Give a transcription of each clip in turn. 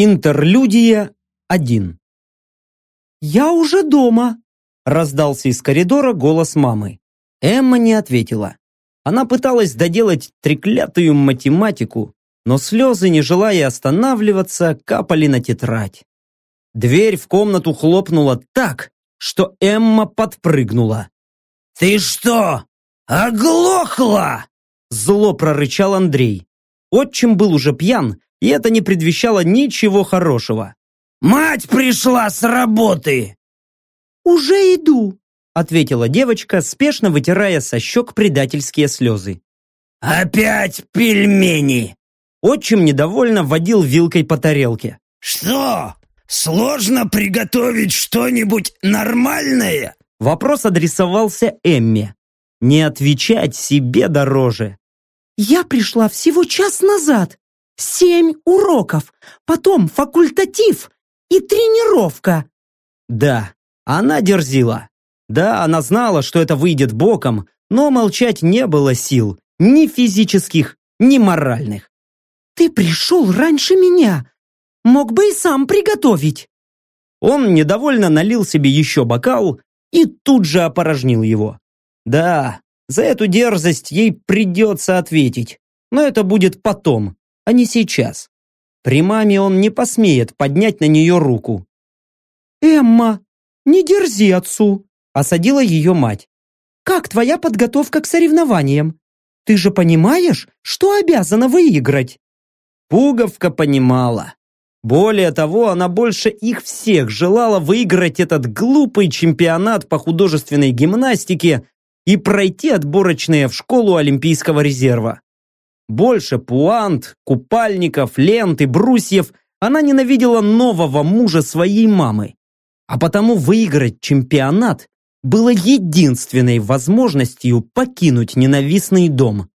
Интерлюдия 1 «Я уже дома!» раздался из коридора голос мамы. Эмма не ответила. Она пыталась доделать треклятую математику, но слезы, не желая останавливаться, капали на тетрадь. Дверь в комнату хлопнула так, что Эмма подпрыгнула. «Ты что, оглохла?» Зло прорычал Андрей. Отчим был уже пьян, и это не предвещало ничего хорошего. «Мать пришла с работы!» «Уже иду», — ответила девочка, спешно вытирая со щек предательские слезы. «Опять пельмени!» Отчим недовольно водил вилкой по тарелке. «Что, сложно приготовить что-нибудь нормальное?» Вопрос адресовался Эмме. Не отвечать себе дороже. «Я пришла всего час назад. Семь уроков, потом факультатив и тренировка». Да, она дерзила. Да, она знала, что это выйдет боком, но молчать не было сил, ни физических, ни моральных. «Ты пришел раньше меня. Мог бы и сам приготовить». Он недовольно налил себе еще бокал и тут же опорожнил его. Да, за эту дерзость ей придется ответить, но это будет потом, а не сейчас. При маме он не посмеет поднять на нее руку. «Эмма, не дерзи отцу!» – осадила ее мать. «Как твоя подготовка к соревнованиям? Ты же понимаешь, что обязана выиграть?» Пуговка понимала. Более того, она больше их всех желала выиграть этот глупый чемпионат по художественной гимнастике и пройти отборочные в школу Олимпийского резерва. Больше пуант, купальников, лент и брусьев она ненавидела нового мужа своей мамы. А потому выиграть чемпионат было единственной возможностью покинуть ненавистный дом.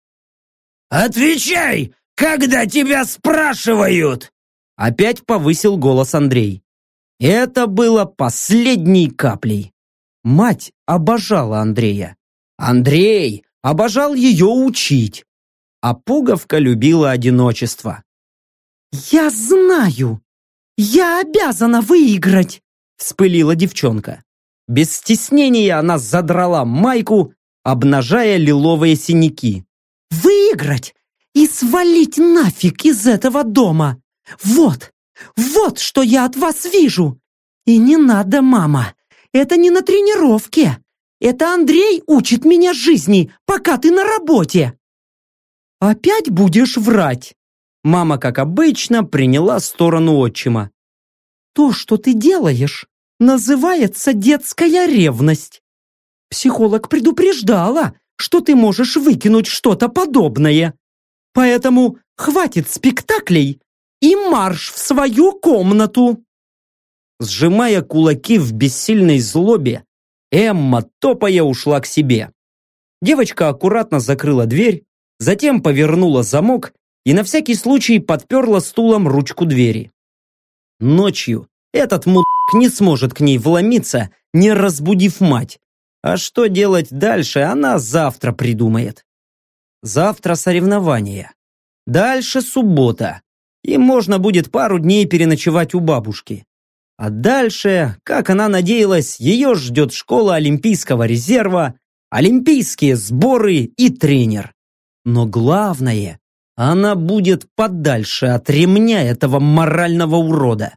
«Отвечай, когда тебя спрашивают!» Опять повысил голос Андрей. Это было последней каплей. Мать обожала Андрея. Андрей обожал ее учить а пуговка любила одиночество. «Я знаю! Я обязана выиграть!» вспылила девчонка. Без стеснения она задрала майку, обнажая лиловые синяки. «Выиграть и свалить нафиг из этого дома! Вот, вот что я от вас вижу! И не надо, мама, это не на тренировке! Это Андрей учит меня жизни, пока ты на работе!» «Опять будешь врать?» Мама, как обычно, приняла сторону отчима. «То, что ты делаешь, называется детская ревность. Психолог предупреждала, что ты можешь выкинуть что-то подобное. Поэтому хватит спектаклей и марш в свою комнату!» Сжимая кулаки в бессильной злобе, Эмма, топая, ушла к себе. Девочка аккуратно закрыла дверь затем повернула замок и на всякий случай подперла стулом ручку двери. Ночью этот мудак не сможет к ней вломиться, не разбудив мать. А что делать дальше, она завтра придумает. Завтра соревнования. Дальше суббота. И можно будет пару дней переночевать у бабушки. А дальше, как она надеялась, ее ждет школа Олимпийского резерва, олимпийские сборы и тренер. Но главное, она будет подальше от ремня этого морального урода.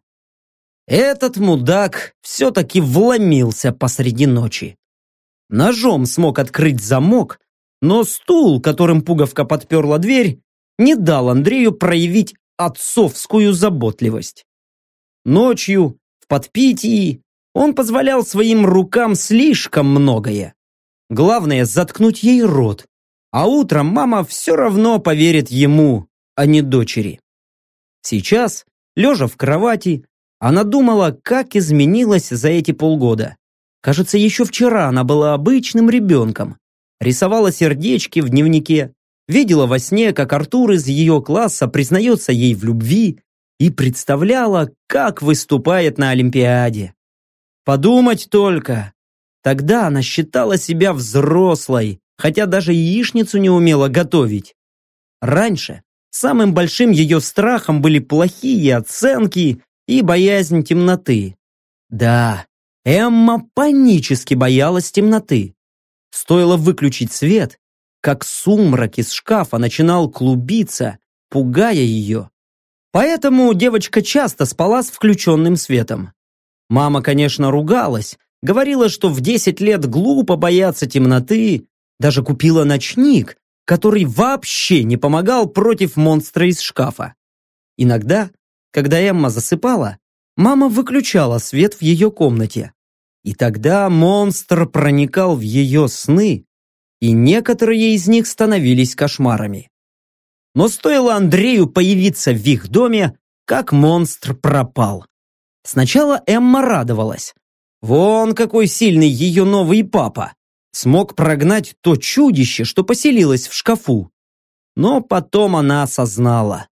Этот мудак все-таки вломился посреди ночи. Ножом смог открыть замок, но стул, которым пуговка подперла дверь, не дал Андрею проявить отцовскую заботливость. Ночью, в подпитии, он позволял своим рукам слишком многое. Главное, заткнуть ей рот, а утром мама все равно поверит ему, а не дочери. Сейчас, лежа в кровати, она думала, как изменилась за эти полгода. Кажется, еще вчера она была обычным ребенком. Рисовала сердечки в дневнике, видела во сне, как Артур из ее класса признается ей в любви и представляла, как выступает на Олимпиаде. Подумать только. Тогда она считала себя взрослой, хотя даже яичницу не умела готовить. Раньше Самым большим ее страхом были плохие оценки и боязнь темноты. Да, Эмма панически боялась темноты. Стоило выключить свет, как сумрак из шкафа начинал клубиться, пугая ее. Поэтому девочка часто спала с включенным светом. Мама, конечно, ругалась, говорила, что в 10 лет глупо бояться темноты, даже купила ночник, который вообще не помогал против монстра из шкафа. Иногда, когда Эмма засыпала, мама выключала свет в ее комнате. И тогда монстр проникал в ее сны, и некоторые из них становились кошмарами. Но стоило Андрею появиться в их доме, как монстр пропал. Сначала Эмма радовалась. Вон какой сильный ее новый папа смог прогнать то чудище, что поселилось в шкафу. Но потом она осознала.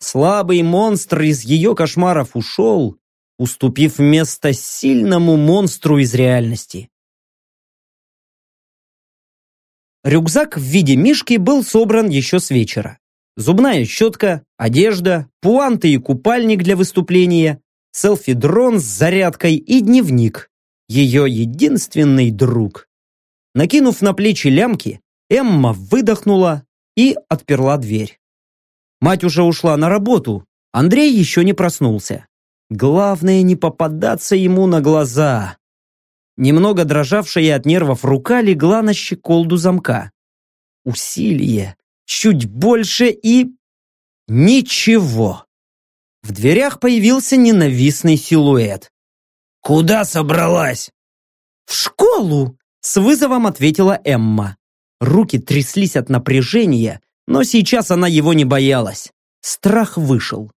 Слабый монстр из ее кошмаров ушел, уступив место сильному монстру из реальности. Рюкзак в виде мишки был собран еще с вечера. Зубная щетка, одежда, пуанты и купальник для выступления, селфи-дрон с зарядкой и дневник. Ее единственный друг. Накинув на плечи лямки, Эмма выдохнула и отперла дверь. Мать уже ушла на работу, Андрей еще не проснулся. Главное не попадаться ему на глаза. Немного дрожавшая от нервов рука легла на щеколду замка. Усилие, чуть больше и... Ничего. В дверях появился ненавистный силуэт. «Куда собралась?» «В школу!» С вызовом ответила Эмма. Руки тряслись от напряжения, но сейчас она его не боялась. Страх вышел.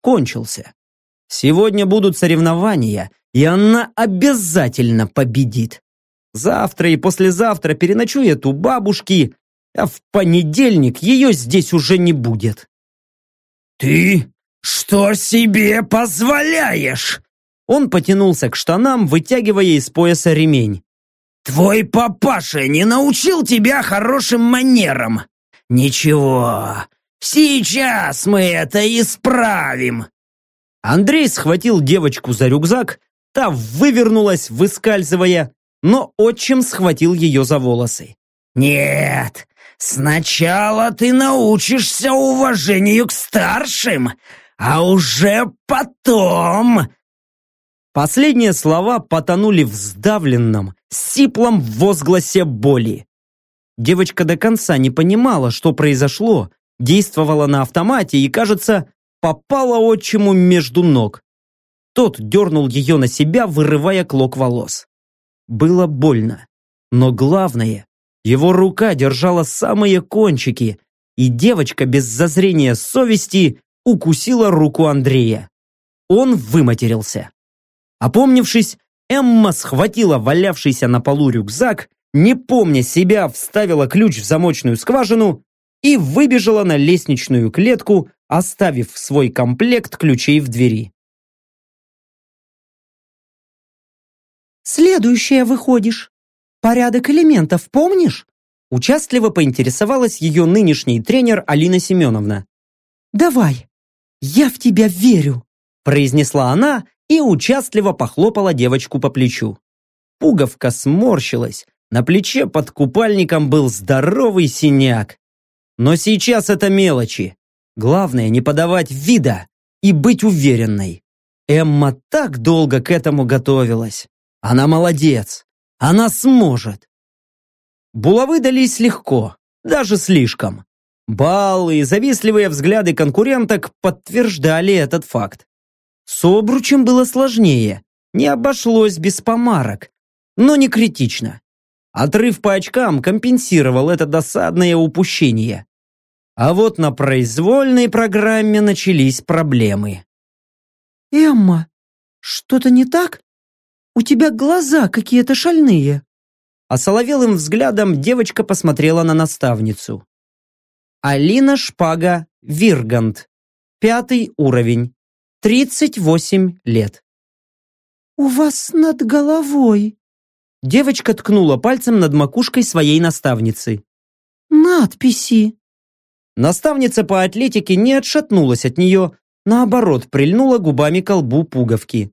Кончился. Сегодня будут соревнования, и она обязательно победит. Завтра и послезавтра переночует у бабушки, а в понедельник ее здесь уже не будет. «Ты что себе позволяешь?» Он потянулся к штанам, вытягивая из пояса ремень. Твой папаша не научил тебя хорошим манерам. Ничего, сейчас мы это исправим. Андрей схватил девочку за рюкзак, та вывернулась, выскальзывая, но отчим схватил ее за волосы. «Нет, сначала ты научишься уважению к старшим, а уже потом Последние слова потонули в сдавленном, сиплом возгласе боли. Девочка до конца не понимала, что произошло, действовала на автомате и, кажется, попала отчиму между ног. Тот дернул ее на себя, вырывая клок волос. Было больно. Но главное, его рука держала самые кончики, и девочка без зазрения совести укусила руку Андрея. Он выматерился. Опомнившись, Эмма схватила валявшийся на полу рюкзак, не помня себя, вставила ключ в замочную скважину и выбежала на лестничную клетку, оставив свой комплект ключей в двери. «Следующая выходишь. Порядок элементов помнишь?» Участливо поинтересовалась ее нынешний тренер Алина Семеновна. «Давай, я в тебя верю», произнесла она и участливо похлопала девочку по плечу. Пуговка сморщилась, на плече под купальником был здоровый синяк. Но сейчас это мелочи. Главное не подавать вида и быть уверенной. Эмма так долго к этому готовилась. Она молодец. Она сможет. Булавы дались легко, даже слишком. Баллы и завистливые взгляды конкуренток подтверждали этот факт. С обручем было сложнее, не обошлось без помарок, но не критично. Отрыв по очкам компенсировал это досадное упущение. А вот на произвольной программе начались проблемы. «Эмма, что-то не так? У тебя глаза какие-то шальные». Осоловелым взглядом девочка посмотрела на наставницу. Алина Шпага Виргант. Пятый уровень. 38 лет. «У вас над головой...» Девочка ткнула пальцем над макушкой своей наставницы. «Надписи». Наставница по атлетике не отшатнулась от нее, наоборот, прильнула губами к колбу пуговки.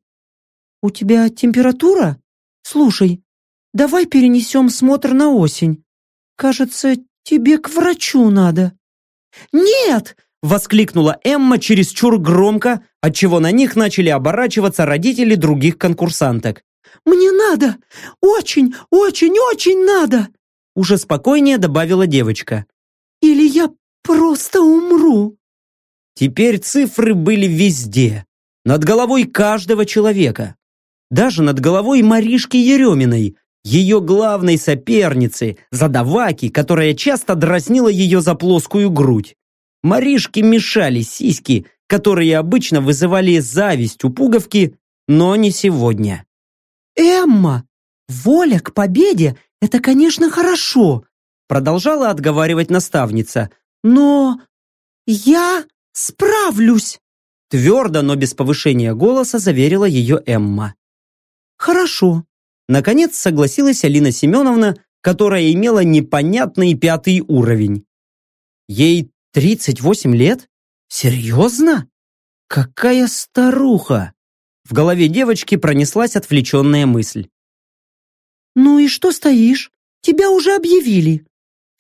«У тебя температура? Слушай, давай перенесем смотр на осень. Кажется, тебе к врачу надо». «Нет!» – воскликнула Эмма чересчур громко, отчего на них начали оборачиваться родители других конкурсанток. «Мне надо! Очень, очень, очень надо!» Уже спокойнее добавила девочка. «Или я просто умру!» Теперь цифры были везде. Над головой каждого человека. Даже над головой Маришки Ереминой, ее главной соперницы, задаваки, которая часто дразнила ее за плоскую грудь. Маришке мешали сиськи, которые обычно вызывали зависть у пуговки, но не сегодня. «Эмма, воля к победе – это, конечно, хорошо», продолжала отговаривать наставница. «Но я справлюсь!» Твердо, но без повышения голоса заверила ее Эмма. «Хорошо», Наконец согласилась Алина Семеновна, которая имела непонятный пятый уровень. Ей 38 лет? Серьезно? Какая старуха! В голове девочки пронеслась отвлеченная мысль. «Ну и что стоишь? Тебя уже объявили.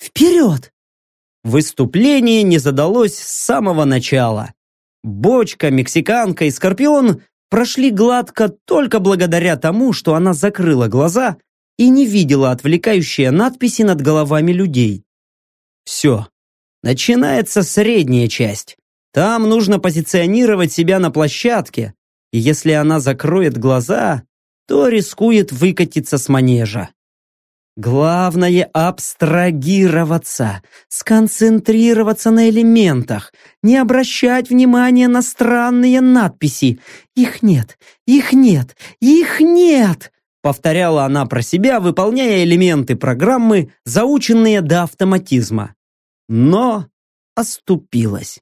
Вперед!» Выступление не задалось с самого начала. Бочка, мексиканка и скорпион прошли гладко только благодаря тому, что она закрыла глаза и не видела отвлекающие надписи над головами людей. Все. Начинается средняя часть. Там нужно позиционировать себя на площадке, и если она закроет глаза, то рискует выкатиться с манежа. Главное – абстрагироваться, сконцентрироваться на элементах, не обращать внимания на странные надписи. «Их нет! Их нет! Их нет!» Повторяла она про себя, выполняя элементы программы, заученные до автоматизма. Но оступилась.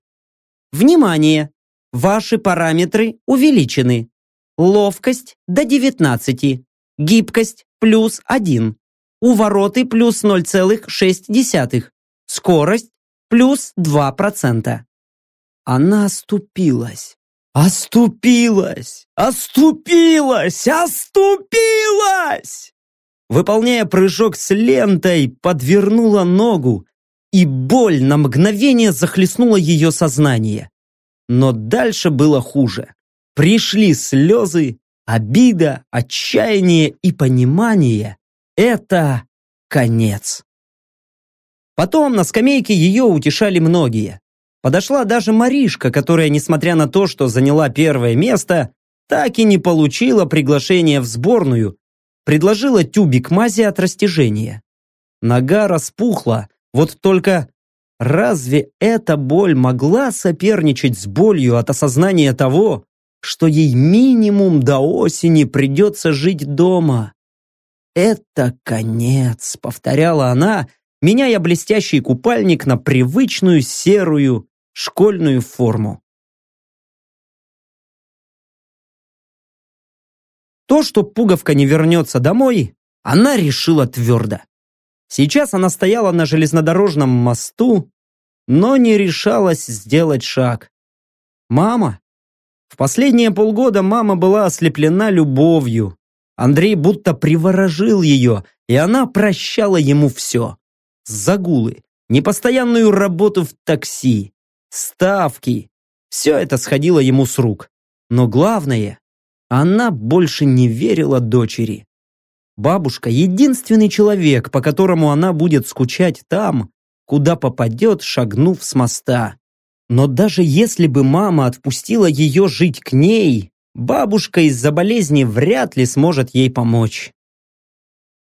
Внимание! Ваши параметры увеличены. Ловкость до 19, гибкость плюс 1, увороты плюс 0,6, скорость плюс 2%. Она оступилась. Оступилась! Оступилась! Оступилась! Выполняя прыжок с лентой, подвернула ногу, и боль на мгновение захлестнула ее сознание. Но дальше было хуже. Пришли слезы, обида, отчаяние и понимание. Это конец. Потом на скамейке ее утешали многие. Подошла даже Маришка, которая, несмотря на то, что заняла первое место, так и не получила приглашение в сборную, предложила тюбик мази от растяжения. Нога распухла, вот только разве эта боль могла соперничать с болью от осознания того, что ей минимум до осени придется жить дома? «Это конец», — повторяла она, меняя блестящий купальник на привычную серую школьную форму. То, что пуговка не вернется домой, она решила твердо. Сейчас она стояла на железнодорожном мосту, но не решалась сделать шаг. Мама? В последние полгода мама была ослеплена любовью, Андрей будто приворожил ее, и она прощала ему все. Загулы, непостоянную работу в такси, ставки. Все это сходило ему с рук. Но главное, она больше не верила дочери. Бабушка — единственный человек, по которому она будет скучать там, куда попадет, шагнув с моста. Но даже если бы мама отпустила ее жить к ней, бабушка из-за болезни вряд ли сможет ей помочь.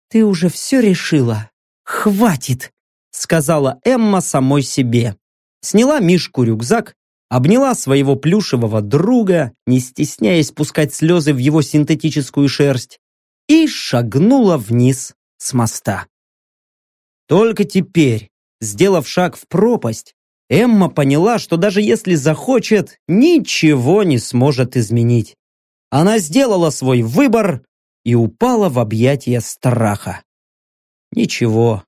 «Ты уже все решила? Хватит!» сказала Эмма самой себе. Сняла Мишку рюкзак, обняла своего плюшевого друга, не стесняясь пускать слезы в его синтетическую шерсть, и шагнула вниз с моста. Только теперь, сделав шаг в пропасть, Эмма поняла, что даже если захочет, ничего не сможет изменить. Она сделала свой выбор и упала в объятия страха. Ничего,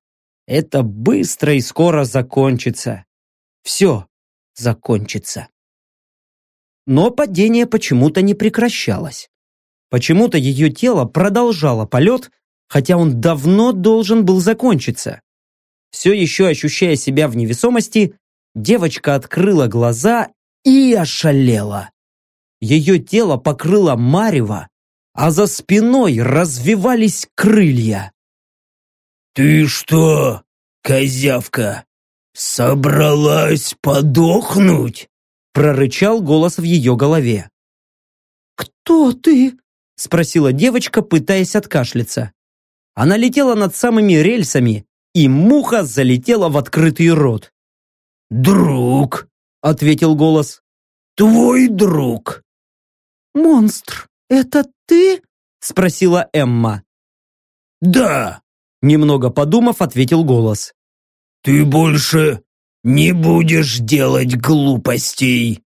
это быстро и скоро закончится. все закончится. Но падение почему-то не прекращалось. Почему-то ее тело продолжало полет, хотя он давно должен был закончиться. Все еще ощущая себя в невесомости, девочка открыла глаза и ошалела. Ее тело покрыло марево, а за спиной развивались крылья. «Ты что, козявка, собралась подохнуть?» прорычал голос в ее голове. «Кто ты?» Спросила девочка, пытаясь откашляться. Она летела над самыми рельсами, и муха залетела в открытый рот. «Друг», — ответил голос. «Твой друг». «Монстр, это ты?» — спросила Эмма. «Да», — немного подумав, ответил голос. «Ты больше не будешь делать глупостей».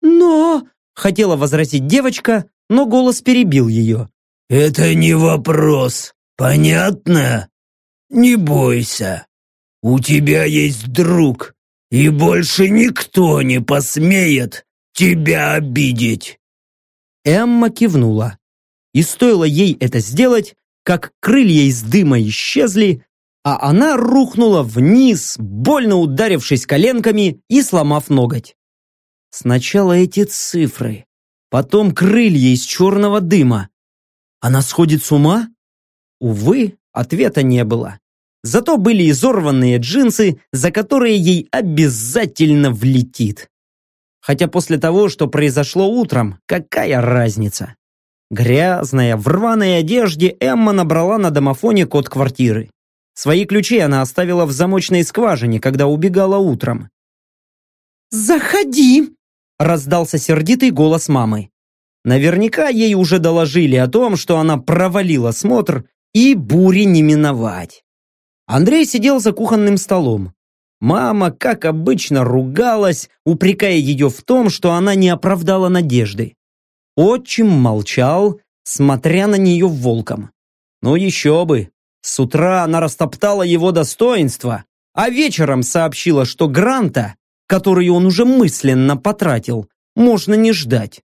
«Но...» — хотела возразить девочка, но голос перебил ее. «Это не вопрос, понятно? Не бойся. У тебя есть друг, и больше никто не посмеет тебя обидеть». Эмма кивнула. И стоило ей это сделать, как крылья из дыма исчезли, а она рухнула вниз, больно ударившись коленками и сломав ноготь. Сначала эти цифры, потом крылья из черного дыма. Она сходит с ума? Увы, ответа не было. Зато были изорванные джинсы, за которые ей обязательно влетит. Хотя после того, что произошло утром, какая разница? Грязная, в рваной одежде Эмма набрала на домофоне код квартиры. Свои ключи она оставила в замочной скважине, когда убегала утром. «Заходи!» Раздался сердитый голос мамы. Наверняка ей уже доложили о том, что она провалила смотр и бури не миновать. Андрей сидел за кухонным столом. Мама, как обычно, ругалась, упрекая ее в том, что она не оправдала надежды. Отчим молчал, смотря на нее волком. Ну еще бы, с утра она растоптала его достоинство, а вечером сообщила, что Гранта который он уже мысленно потратил, можно не ждать.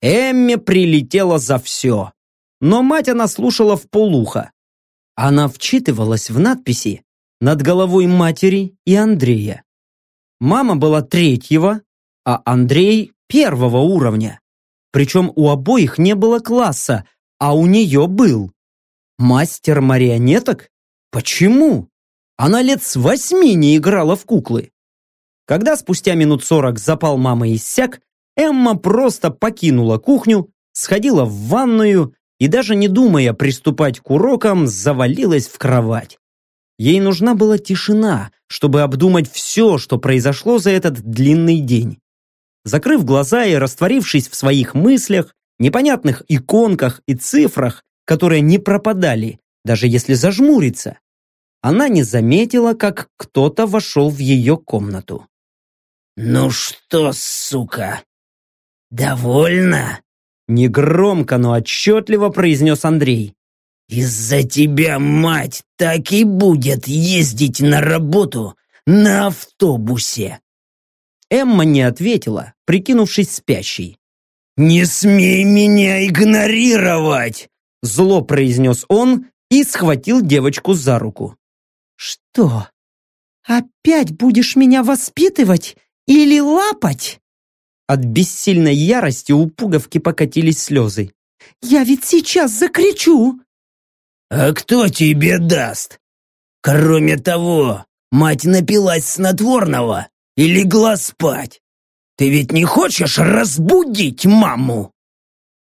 Эмме прилетела за все. Но мать она слушала в полухо. Она вчитывалась в надписи над головой матери и Андрея. Мама была третьего, а Андрей первого уровня. Причем у обоих не было класса, а у нее был. Мастер марионеток? Почему? Она лет с восьми не играла в куклы. Когда спустя минут сорок запал мамы иссяк, Эмма просто покинула кухню, сходила в ванную и даже не думая приступать к урокам, завалилась в кровать. Ей нужна была тишина, чтобы обдумать все, что произошло за этот длинный день. Закрыв глаза и растворившись в своих мыслях, непонятных иконках и цифрах, которые не пропадали, даже если зажмуриться, она не заметила, как кто-то вошел в ее комнату. «Ну что, сука, довольна?» Негромко, но отчетливо произнес Андрей. «Из-за тебя мать так и будет ездить на работу на автобусе!» Эмма не ответила, прикинувшись спящей. «Не смей меня игнорировать!» Зло произнес он и схватил девочку за руку. «Что, опять будешь меня воспитывать или лапать?» От бессильной ярости у пуговки покатились слезы. «Я ведь сейчас закричу!» «А кто тебе даст? Кроме того, мать напилась снотворного и легла спать. Ты ведь не хочешь разбудить маму?»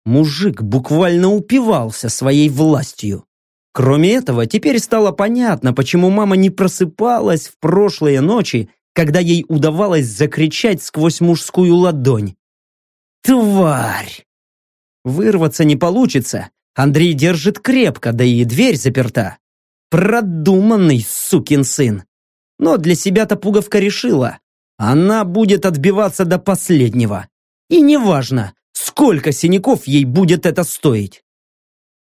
Мужик буквально упивался своей властью. Кроме этого, теперь стало понятно, почему мама не просыпалась в прошлые ночи когда ей удавалось закричать сквозь мужскую ладонь. «Тварь!» Вырваться не получится. Андрей держит крепко, да и дверь заперта. Продуманный сукин сын. Но для себя-то пуговка решила. Она будет отбиваться до последнего. И неважно, сколько синяков ей будет это стоить.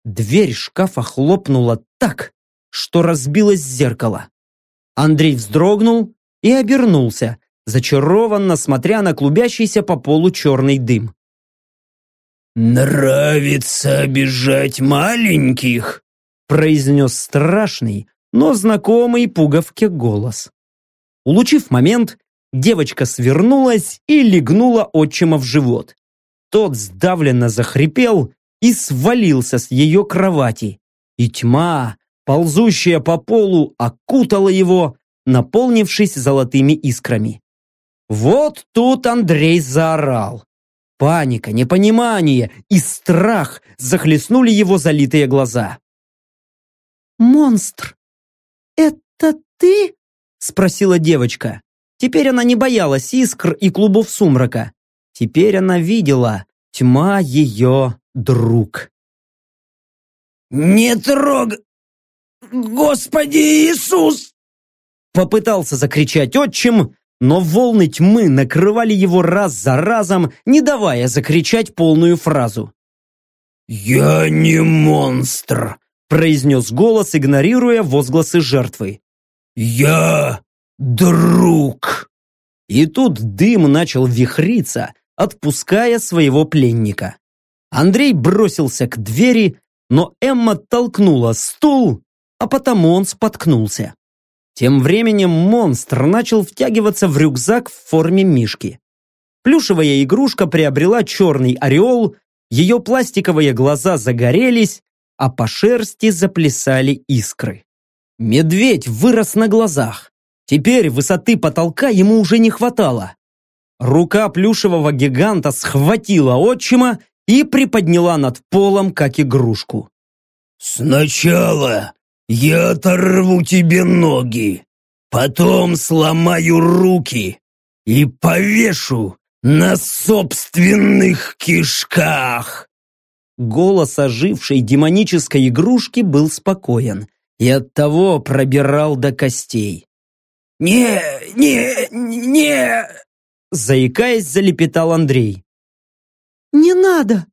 Дверь шкафа хлопнула так, что разбилось зеркало. Андрей вздрогнул и обернулся, зачарованно смотря на клубящийся по полу черный дым. «Нравится обижать маленьких?» произнес страшный, но знакомый пуговке голос. Улучив момент, девочка свернулась и легнула отчима в живот. Тот сдавленно захрипел и свалился с ее кровати. И тьма, ползущая по полу, окутала его, наполнившись золотыми искрами. Вот тут Андрей заорал. Паника, непонимание и страх захлестнули его залитые глаза. «Монстр! Это ты?» спросила девочка. Теперь она не боялась искр и клубов сумрака. Теперь она видела тьма ее друг. «Не трог... Господи Иисус!» Попытался закричать отчим, но волны тьмы накрывали его раз за разом, не давая закричать полную фразу. «Я не монстр», произнес голос, игнорируя возгласы жертвы. «Я друг!» И тут дым начал вихриться, отпуская своего пленника. Андрей бросился к двери, но Эмма толкнула стул, а потому он споткнулся. Тем временем монстр начал втягиваться в рюкзак в форме мишки. Плюшевая игрушка приобрела черный ореол, ее пластиковые глаза загорелись, а по шерсти заплясали искры. Медведь вырос на глазах. Теперь высоты потолка ему уже не хватало. Рука плюшевого гиганта схватила отчима и приподняла над полом, как игрушку. «Сначала я оторву тебе ноги, потом сломаю руки и повешу на собственных кишках!» Голос ожившей демонической игрушки был спокоен и оттого пробирал до костей. «Не, не, не!» Заикаясь, залепетал Андрей. «Не надо!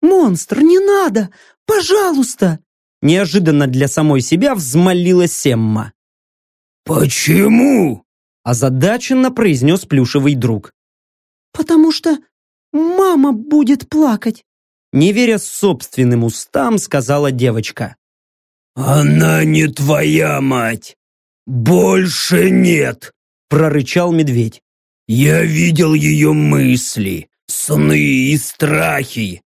Монстр, не надо! Пожалуйста!» Неожиданно для самой себя взмолилась Семма. «Почему?» Озадаченно произнес плюшевый друг. «Потому что мама будет плакать!» Не веря собственным устам, сказала девочка. «Она не твоя мать! Больше нет!» прорычал медведь. «Я видел ее мысли, сны и страхи.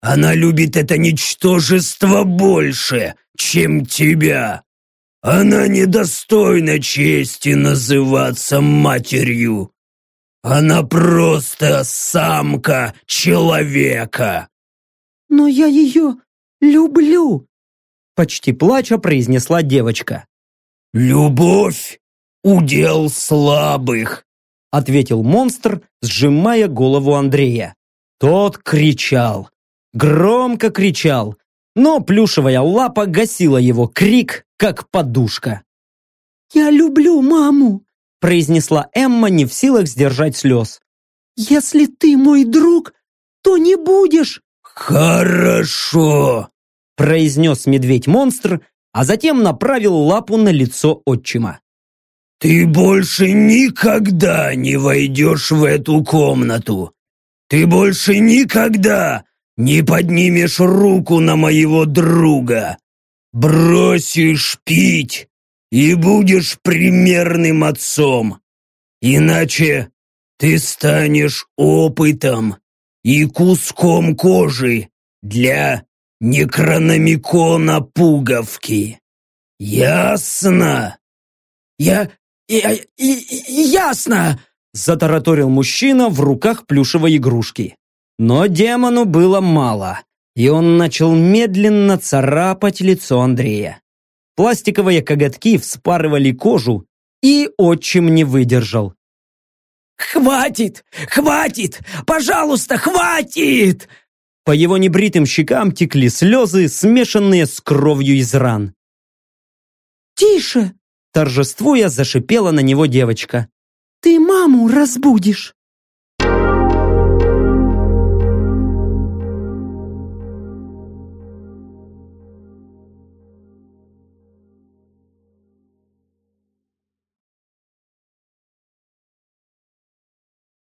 Она любит это ничтожество больше, чем тебя. Она недостойна чести называться матерью. Она просто самка человека». «Но я ее люблю!» Почти плача произнесла девочка. «Любовь — удел слабых», — ответил монстр, сжимая голову Андрея. Тот кричал, громко кричал, но плюшевая лапа гасила его крик, как подушка. «Я люблю маму», — произнесла Эмма, не в силах сдержать слез. «Если ты мой друг, то не будешь...» «Хорошо», произнес медведь-монстр, а затем направил лапу на лицо отчима. «Ты больше никогда не войдешь в эту комнату! Ты больше никогда не поднимешь руку на моего друга! Бросишь пить и будешь примерным отцом! Иначе ты станешь опытом и куском кожи для Некрономикона пуговки. Ясно? Я... я... ясно! Затараторил мужчина в руках плюшевой игрушки. Но демону было мало, и он начал медленно царапать лицо Андрея. Пластиковые коготки вспарывали кожу, и отчим не выдержал. «Хватит! Хватит! Пожалуйста, хватит!» По его небритым щекам текли слезы, смешанные с кровью из ран. «Тише!» Торжествуя, зашипела на него девочка. «Ты маму разбудишь!»